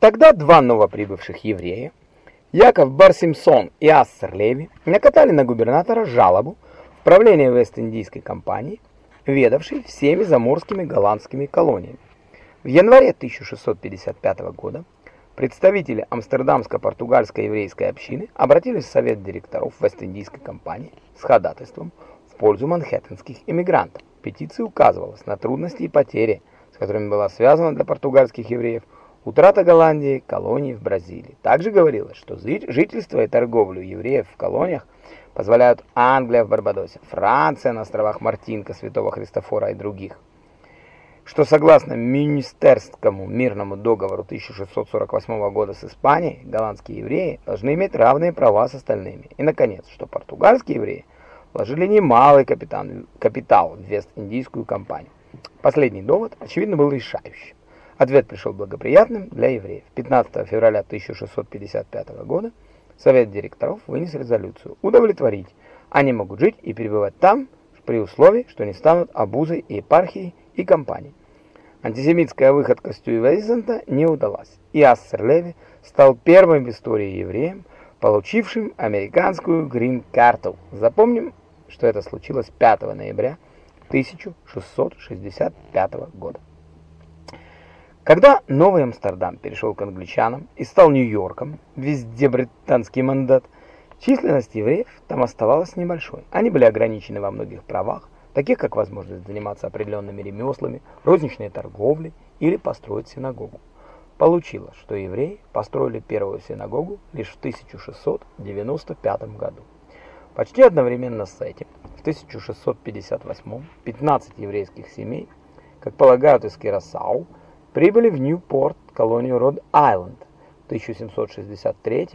Тогда два новоприбывших еврея, Яков Барсимсон и Ассер Леви, накатали на губернатора жалобу в правление Вест-Индийской компании, ведавшей всеми заморскими голландскими колониями. В январе 1655 года представители Амстердамско-португальской еврейской общины обратились в совет директоров Вест-Индийской компании с ходатайством в пользу манхэттенских иммигрантов. Петиция указывалась на трудности и потери, с которыми была связана для португальских евреев Утрата Голландии колоний в Бразилии. Также говорилось, что жительство и торговлю евреев в колониях позволяют Англия в Барбадосе, Франция на островах Мартинка, Святого Христофора и других. Что согласно Министерскому мирному договору 1648 года с Испанией, голландские евреи должны иметь равные права с остальными. И, наконец, что португальские евреи вложили немалый капитал в Вест-Индийскую компанию. Последний довод, очевидно, был решающим. Ответ пришел благоприятным для евреев. 15 февраля 1655 года Совет директоров вынес резолюцию удовлетворить. Они могут жить и перебывать там, при условии, что не станут обузой и епархии и компании. Антисемитская выходка Стюйвейзента не удалась, и Ассер Леви стал первым в истории евреем, получившим американскую грин-карту. Запомним, что это случилось 5 ноября 1665 года. Когда Новый Амстердам перешел к англичанам и стал Нью-Йорком, везде британский мандат, численность евреев там оставалась небольшой. Они были ограничены во многих правах, таких как возможность заниматься определенными ремеслами, розничной торговлей или построить синагогу. Получилось, что евреи построили первую синагогу лишь в 1695 году. Почти одновременно с этим, в 1658 15 еврейских семей, как полагают из Кирасау, прибыли в Ньюпорт, колонию Род-Айленд. В 1763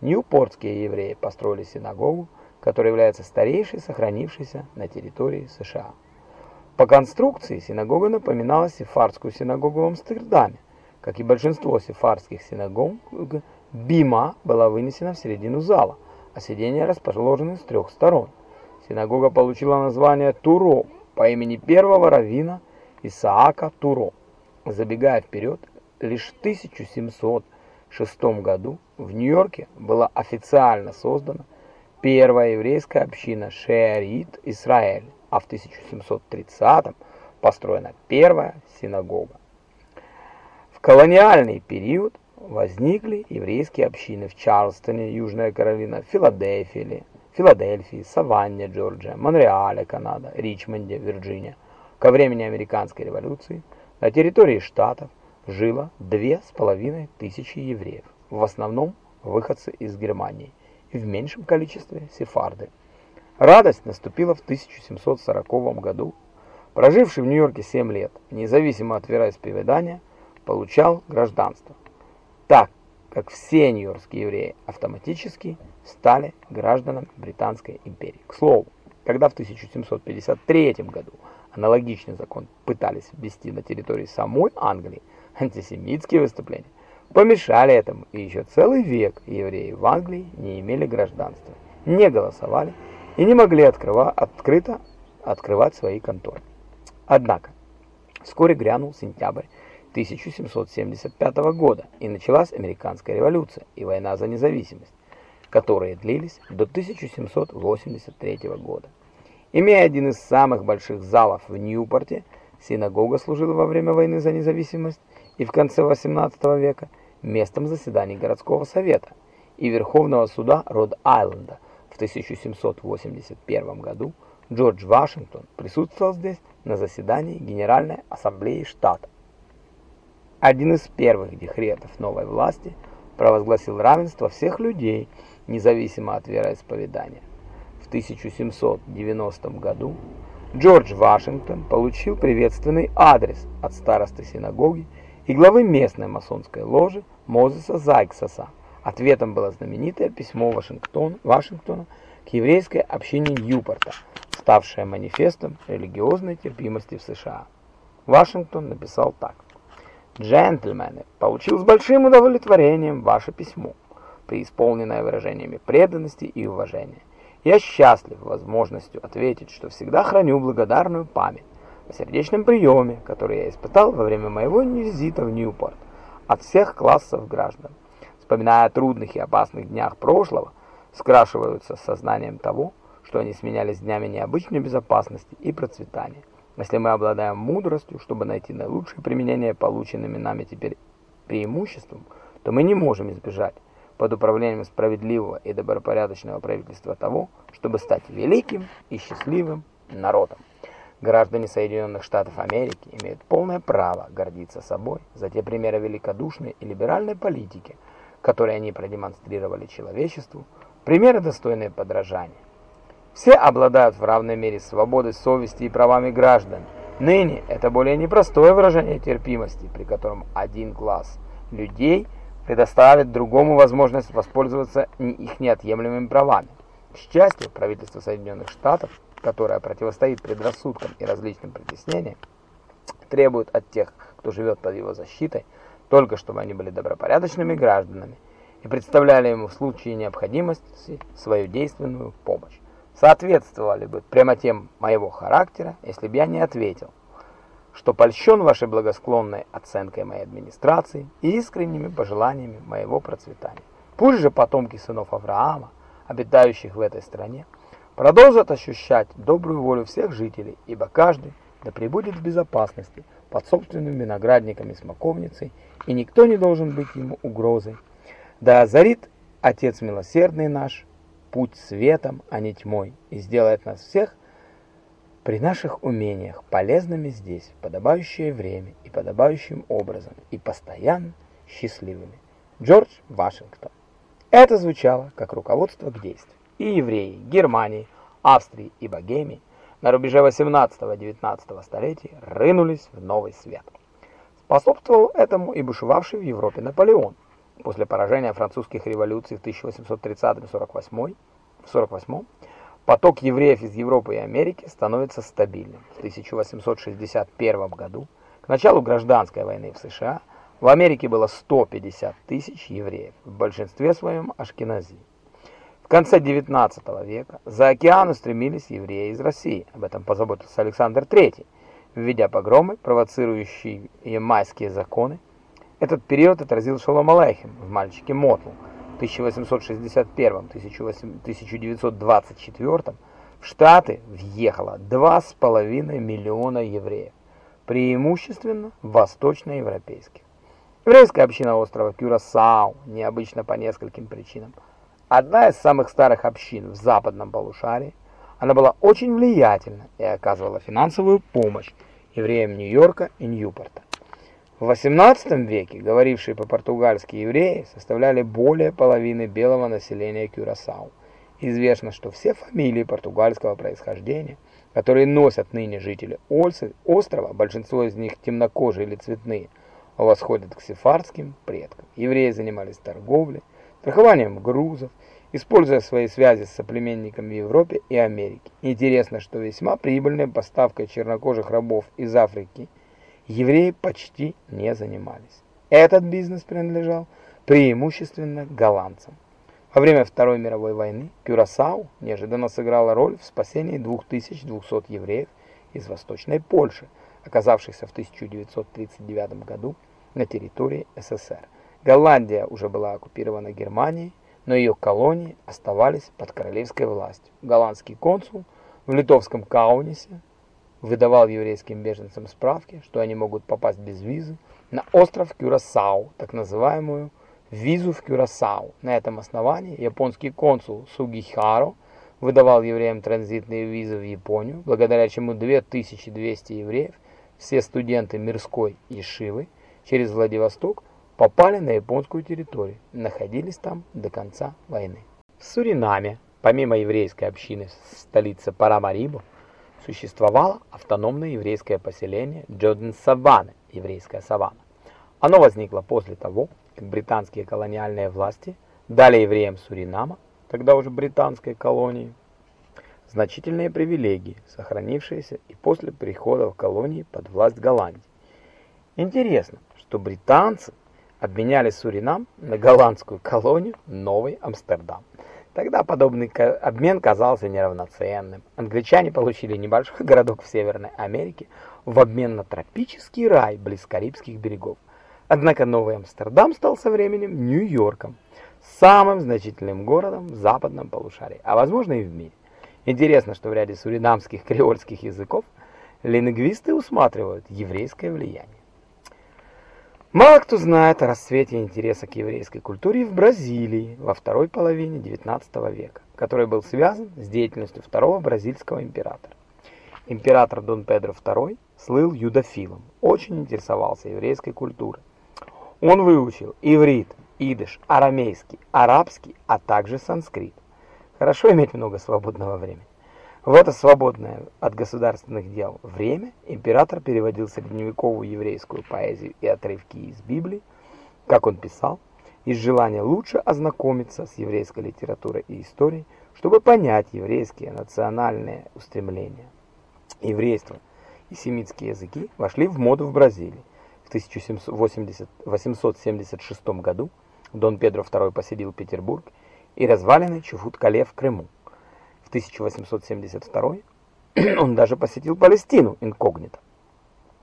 ньюпортские евреи построили синагогу, которая является старейшей сохранившейся на территории США. По конструкции синагога напоминала сефардскую синагогу в Амстердаме. Как и большинство сефардских синагог, бима была вынесена в середину зала, а сиденья расположены с трех сторон. Синагога получила название Туро по имени первого раввина Исаака Туро. Забегая вперед, лишь в 1706 году в Нью-Йорке была официально создана первая еврейская община Шеарит Израиль, а в 1730 построена первая синагога. В колониальный период возникли еврейские общины в Чарльстоне, Южная Каролина, Филадельфии, Филадельфии, Саванне, Джорджия, Монреале, Канада, Ричмонде, Вирджиния. Ко времени американской революции – на территории штатов жило две с половиной тысячи евреев, в основном выходцы из Германии, и в меньшем количестве сефарды. Радость наступила в 1740 году. Проживший в Нью-Йорке 7 лет, независимо от вероисповедания, получал гражданство. Так как все нью-йоркские евреи автоматически стали гражданами Британской империи. К слову, когда в 1753 году аналогичный закон пытались ввести на территории самой Англии, антисемитские выступления помешали этому, и еще целый век евреи в Англии не имели гражданства, не голосовали и не могли открыва, открыто открывать свои конторы. Однако, вскоре грянул сентябрь 1775 года, и началась американская революция и война за независимость, которые длились до 1783 года. Имея один из самых больших залов в Ньюпорте, синагога служила во время войны за независимость и в конце XVIII века местом заседаний городского совета и Верховного суда Род-Айленда. В 1781 году Джордж Вашингтон присутствовал здесь на заседании Генеральной Ассамблеи Штата. Один из первых декретов новой власти провозгласил равенство всех людей, независимо от вероисповедания. В 1790 году Джордж Вашингтон получил приветственный адрес от старосты синагоги и главы местной масонской ложи Мозеса Зайксаса. Ответом было знаменитое письмо Вашингтон, Вашингтона к еврейской общине Ньюпорта, ставшее манифестом религиозной терпимости в США. Вашингтон написал так. «Джентльмены, получил с большим удовлетворением ваше письмо, преисполненное выражениями преданности и уважения. Я счастлив возможностью ответить, что всегда храню благодарную память о сердечном приеме, который я испытал во время моего визита в Ньюпорт, от всех классов граждан. Вспоминая о трудных и опасных днях прошлого, скрашиваются сознанием того, что они сменялись днями необычной безопасности и процветания. Если мы обладаем мудростью, чтобы найти наилучшее применение полученными нами теперь преимуществом, то мы не можем избежать под управлением справедливого и добропорядочного правительства того, чтобы стать великим и счастливым народом. Граждане Соединенных Штатов Америки имеют полное право гордиться собой за те примеры великодушной и либеральной политики, которые они продемонстрировали человечеству, примеры достойные подражания. Все обладают в равной мере свободой совести и правами граждан. Ныне это более непростое выражение терпимости, при котором один класс людей предоставит другому возможность воспользоваться их неотъемлемыми правами. К счастью, правительство Соединенных Штатов которая противостоит предрассудкам и различным притеснениям, требует от тех, кто живет под его защитой, только чтобы они были добропорядочными гражданами и представляли ему в случае необходимости свою действенную помощь. Соответствовали бы прямоте моего характера, если бы я не ответил, что польщен вашей благосклонной оценкой моей администрации и искренними пожеланиями моего процветания. Пусть же потомки сынов Авраама, обитающих в этой стране, продолжат ощущать добрую волю всех жителей, ибо каждый да пребудет в безопасности под собственными виноградниками и смоковницей, и никто не должен быть ему угрозой. Да озарит Отец милосердный наш путь светом, а не тьмой, и сделает нас всех при наших умениях полезными здесь, в подобающее время и подобающим образом, и постоянно счастливыми. Джордж Вашингтон. Это звучало как руководство к действию и евреи Германии, Австрии и Богемии на рубеже 18-19 столетий рынулись в новый свет. Способствовал этому и бушевавший в Европе Наполеон. После поражения французских революций в 1830-48 48 поток евреев из Европы и Америки становится стабильным. В 1861 году, к началу гражданской войны в США, в Америке было 150 тысяч евреев, в большинстве своем ашкенази. В конце XIX века за океан устремились евреи из России. Об этом позаботился Александр III, введя погромы, провоцирующие майские законы. Этот период отразил Шолом Алейхем в «Мальчике Мотл» в 1861-1924 в Штаты въехало 2,5 миллиона евреев, преимущественно восточноевропейских. Еврейская община острова Кюрасау необычна по нескольким причинам – одна из самых старых общин в западном полушарии. Она была очень влиятельна и оказывала финансовую помощь евреям Нью-Йорка и Ньюпорта. В XVIII веке говорившие по-португальски евреи составляли более половины белого населения Кюрасау. Известно, что все фамилии португальского происхождения, которые носят ныне жители острова, большинство из них темнокожие или цветные, восходят к сефардским предкам. Евреи занимались торговлей, страхованием грузов, используя свои связи с соплеменниками в Европе и Америке. Интересно, что весьма прибыльной поставкой чернокожих рабов из Африки евреи почти не занимались. Этот бизнес принадлежал преимущественно голландцам. Во время Второй мировой войны Кюрасау неожиданно сыграла роль в спасении 2200 евреев из Восточной Польши, оказавшихся в 1939 году на территории СССР. Голландия уже была оккупирована Германией, но ее колонии оставались под королевской властью. Голландский консул в литовском Каунисе выдавал еврейским беженцам справки, что они могут попасть без визы на остров Кюрасау, так называемую визу в Кюрасау. На этом основании японский консул Сугихаро выдавал евреям транзитные визы в Японию, благодаря чему 2200 евреев, все студенты Мирской Ешивы, через Владивосток попали на японскую территорию и находились там до конца войны. В Суринаме, помимо еврейской общины в столице Парамарибо, существовало автономное еврейское поселение Джоден-Саванны, еврейская саванна. Оно возникло после того, как британские колониальные власти дали евреям Суринама, тогда уже британской колонии, значительные привилегии, сохранившиеся и после прихода в колонии под власть Голландии. Интересно, что британцы обменяли Суринам на голландскую колонию Новый Амстердам. Тогда подобный обмен казался неравноценным. Англичане получили небольшой городок в Северной Америке в обмен на тропический рай близ Карибских берегов. Однако Новый Амстердам стал со временем Нью-Йорком, самым значительным городом в западном полушарии, а возможно и в мире. Интересно, что в ряде суринамских креольских языков лингвисты усматривают еврейское влияние. Мало кто знает о расцвете интереса к еврейской культуре в Бразилии во второй половине XIX века, который был связан с деятельностью второго бразильского императора. Император Дон Педро II слыл юдофилом, очень интересовался еврейской культурой. Он выучил иврит, идыш, арамейский, арабский, а также санскрит. Хорошо иметь много свободного времени. В это свободное от государственных дел время император переводил средневековую еврейскую поэзию и отрывки из Библии, как он писал, из желания лучше ознакомиться с еврейской литературой и историей, чтобы понять еврейские национальные устремления. Еврейство и семитские языки вошли в моду в Бразилии. В 1876 году Дон Педро II посетил Петербург и развалины Чуфут-Кале в Крыму. 1872 он даже посетил Палестину инкогнито.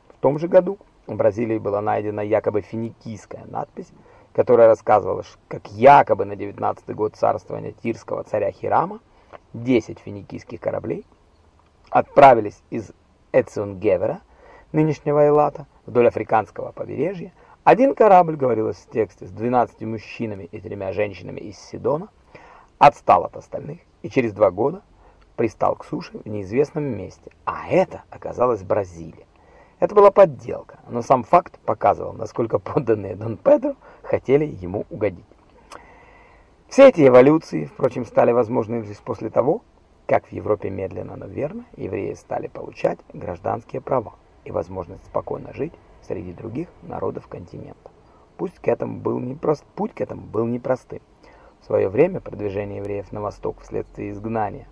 В том же году в Бразилии была найдена якобы финикийская надпись, которая рассказывала, как якобы на 19 год царствования тирского царя Хирама 10 финикийских кораблей отправились из Эциунгевера, нынешнего Элата, вдоль африканского побережья. Один корабль, говорилось в тексте, с 12 мужчинами и тремя женщинами из Сидона, отстал от остальных и через два года пристал к суше в неизвестном месте. А это оказалась Бразилия. Это была подделка, но сам факт показывал, насколько подданные Дон Педро хотели ему угодить. Все эти эволюции, впрочем, стали возможны лишь после того, как в Европе медленно, но верно евреи стали получать гражданские права и возможность спокойно жить среди других народов континента. Пусть к этому был непрост, путь к этому был непростым. В свое время продвижение евреев на восток вследствие изгнания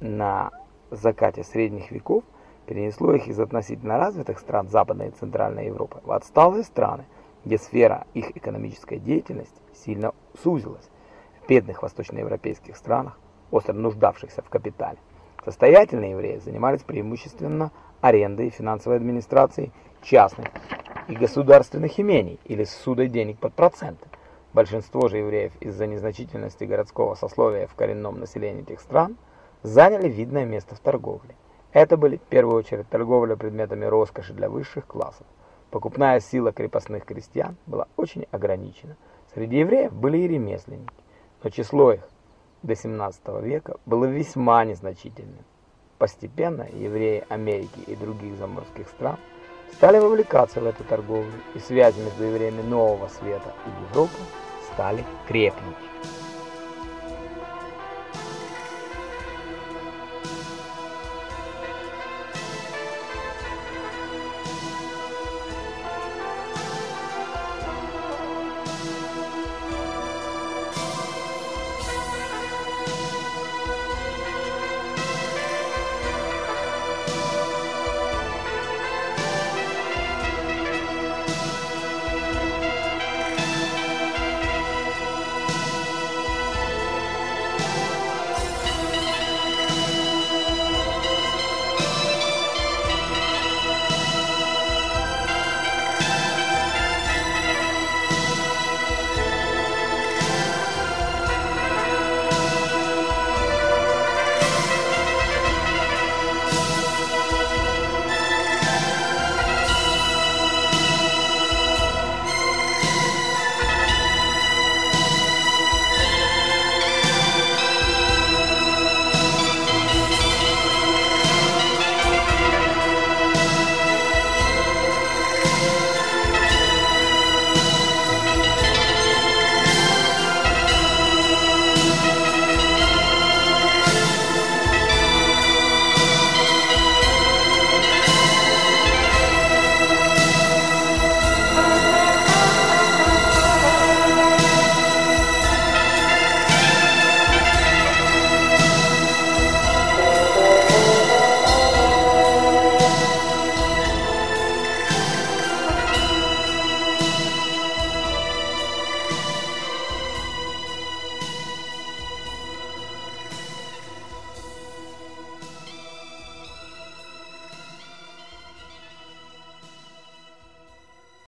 на закате средних веков перенесло их из относительно развитых стран Западной и Центральной Европы в отсталые страны, где сфера их экономической деятельности сильно сузилась. В бедных восточноевропейских странах, остро нуждавшихся в капитале, состоятельные евреи занимались преимущественно арендой финансовой администрацией частных и государственных имений или ссудой денег под проценты. Большинство же евреев из-за незначительности городского сословия в коренном населении этих стран заняли видное место в торговле. Это были в первую очередь торговля предметами роскоши для высших классов. Покупная сила крепостных крестьян была очень ограничена. Среди евреев были и ремесленники, но число их до 17 века было весьма незначительным. Постепенно евреи Америки и других заморских стран стали вовлекаться в эту торговлю, и связи между евреями Нового Света и Европы стали крепнуть.